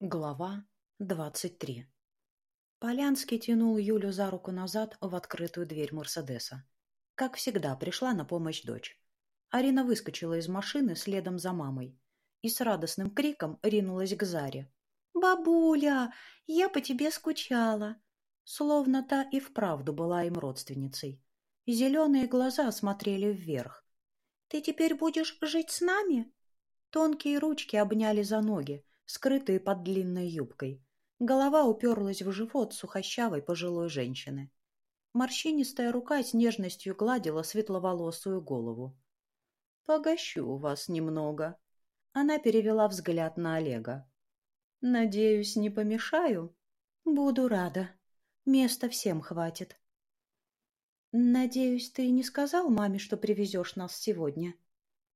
Глава двадцать три Полянский тянул Юлю за руку назад в открытую дверь Мерседеса. Как всегда, пришла на помощь дочь. Арина выскочила из машины следом за мамой и с радостным криком ринулась к Заре. «Бабуля, я по тебе скучала!» Словно та и вправду была им родственницей. Зеленые глаза смотрели вверх. «Ты теперь будешь жить с нами?» Тонкие ручки обняли за ноги, скрытые под длинной юбкой. Голова уперлась в живот сухощавой пожилой женщины. Морщинистая рука с нежностью гладила светловолосую голову. «Погощу вас немного». Она перевела взгляд на Олега. «Надеюсь, не помешаю?» «Буду рада. Места всем хватит». «Надеюсь, ты не сказал маме, что привезешь нас сегодня?»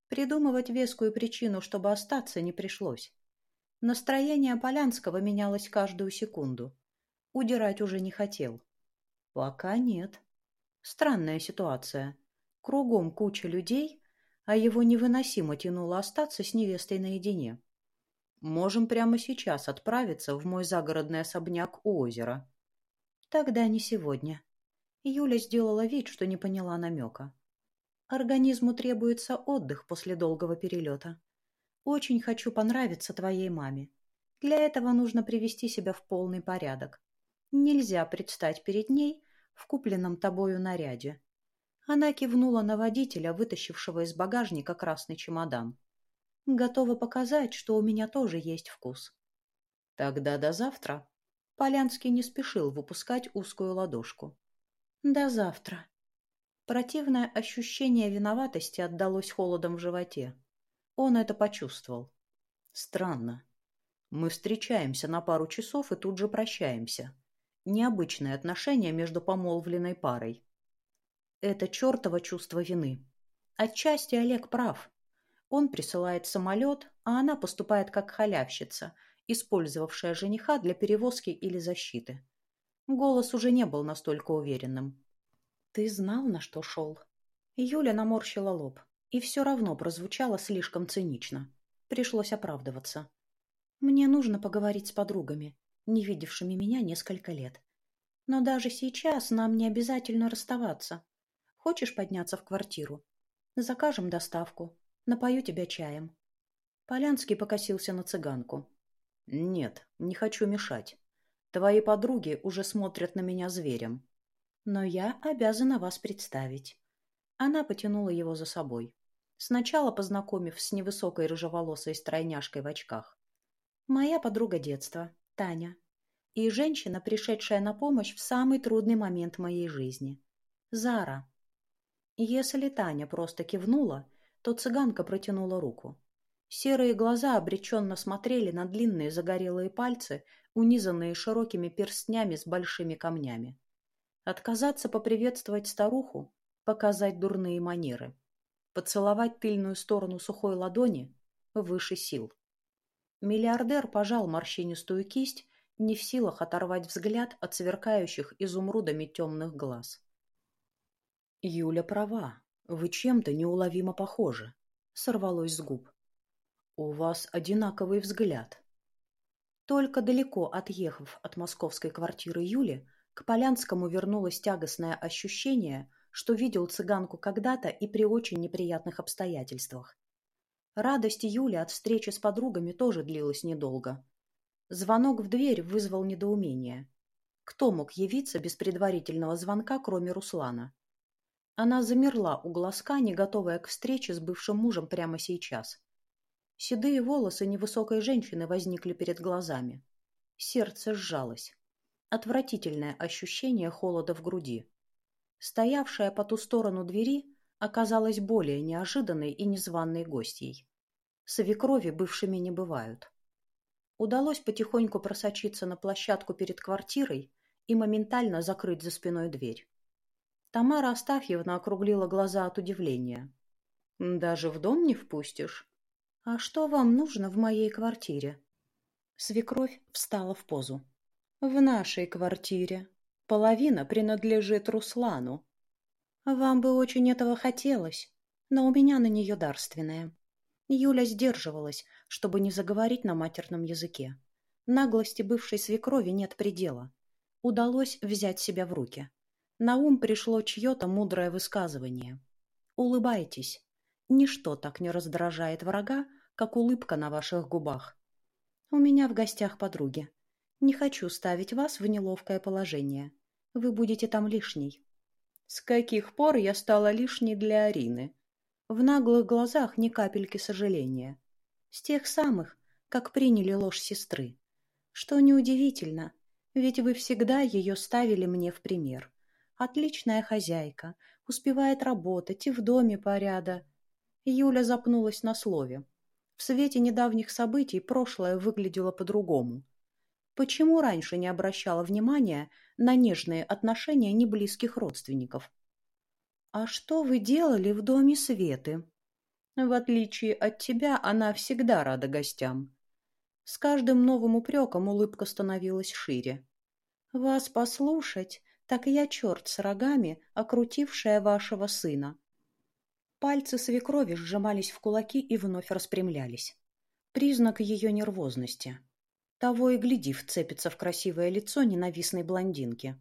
Придумывать вескую причину, чтобы остаться, не пришлось. Настроение Полянского менялось каждую секунду. Удирать уже не хотел. Пока нет. Странная ситуация. Кругом куча людей, а его невыносимо тянуло остаться с невестой наедине. Можем прямо сейчас отправиться в мой загородный особняк у озера. Тогда не сегодня. Юля сделала вид, что не поняла намека. Организму требуется отдых после долгого перелета. Очень хочу понравиться твоей маме. Для этого нужно привести себя в полный порядок. Нельзя предстать перед ней в купленном тобою наряде. Она кивнула на водителя, вытащившего из багажника красный чемодан. Готова показать, что у меня тоже есть вкус. Тогда до завтра. Полянский не спешил выпускать узкую ладошку. До завтра. Противное ощущение виноватости отдалось холодом в животе. Он это почувствовал. Странно. Мы встречаемся на пару часов и тут же прощаемся. Необычное отношение между помолвленной парой. Это чертово чувство вины. Отчасти Олег прав. Он присылает самолет, а она поступает как халявщица, использовавшая жениха для перевозки или защиты. Голос уже не был настолько уверенным. «Ты знал, на что шел?» Юля наморщила лоб. И все равно прозвучало слишком цинично. Пришлось оправдываться. Мне нужно поговорить с подругами, не видевшими меня несколько лет. Но даже сейчас нам не обязательно расставаться. Хочешь подняться в квартиру? Закажем доставку. Напою тебя чаем. Полянский покосился на цыганку. Нет, не хочу мешать. Твои подруги уже смотрят на меня зверем. Но я обязана вас представить. Она потянула его за собой сначала познакомив с невысокой рыжеволосой стройняшкой в очках. Моя подруга детства, Таня. И женщина, пришедшая на помощь в самый трудный момент моей жизни. Зара. Если Таня просто кивнула, то цыганка протянула руку. Серые глаза обреченно смотрели на длинные загорелые пальцы, унизанные широкими перстнями с большими камнями. Отказаться поприветствовать старуху, показать дурные манеры. Поцеловать тыльную сторону сухой ладони выше сил. Миллиардер пожал морщинистую кисть, не в силах оторвать взгляд от сверкающих изумрудами темных глаз. «Юля права. Вы чем-то неуловимо похожи», — сорвалось с губ. «У вас одинаковый взгляд». Только далеко отъехав от московской квартиры Юли, к Полянскому вернулось тягостное ощущение, что видел цыганку когда-то и при очень неприятных обстоятельствах. Радость Юли от встречи с подругами тоже длилась недолго. Звонок в дверь вызвал недоумение. Кто мог явиться без предварительного звонка, кроме Руслана? Она замерла у глазка, не готовая к встрече с бывшим мужем прямо сейчас. Седые волосы невысокой женщины возникли перед глазами. Сердце сжалось. Отвратительное ощущение холода в груди. Стоявшая по ту сторону двери оказалась более неожиданной и незваной гостьей. Свекрови бывшими не бывают. Удалось потихоньку просочиться на площадку перед квартирой и моментально закрыть за спиной дверь. Тамара Астафьевна округлила глаза от удивления. «Даже в дом не впустишь? А что вам нужно в моей квартире?» Свекровь встала в позу. «В нашей квартире», Половина принадлежит Руслану. Вам бы очень этого хотелось, но у меня на нее дарственное. Юля сдерживалась, чтобы не заговорить на матерном языке. Наглости бывшей свекрови нет предела. Удалось взять себя в руки. На ум пришло чье-то мудрое высказывание. Улыбайтесь. Ничто так не раздражает врага, как улыбка на ваших губах. У меня в гостях подруги. Не хочу ставить вас в неловкое положение. Вы будете там лишней. С каких пор я стала лишней для Арины? В наглых глазах ни капельки сожаления. С тех самых, как приняли ложь сестры. Что неудивительно, ведь вы всегда ее ставили мне в пример. Отличная хозяйка, успевает работать и в доме поряда. Юля запнулась на слове. В свете недавних событий прошлое выглядело по-другому. Почему раньше не обращала внимания на нежные отношения неблизких родственников? «А что вы делали в доме Светы?» «В отличие от тебя, она всегда рада гостям». С каждым новым упреком улыбка становилась шире. «Вас послушать, так я черт с рогами, окрутившая вашего сына». Пальцы свекрови сжимались в кулаки и вновь распрямлялись. Признак ее нервозности. Того и гляди вцепится в красивое лицо ненавистной блондинки.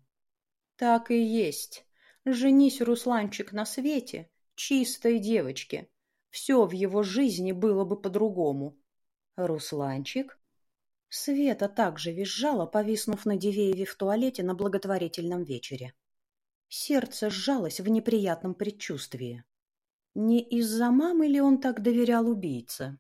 «Так и есть. Женись, Русланчик, на свете, чистой девочке. Все в его жизни было бы по-другому. Русланчик? Света также визжала, повиснув на Дивееве в туалете на благотворительном вечере. Сердце сжалось в неприятном предчувствии. Не из-за мамы ли он так доверял убийце?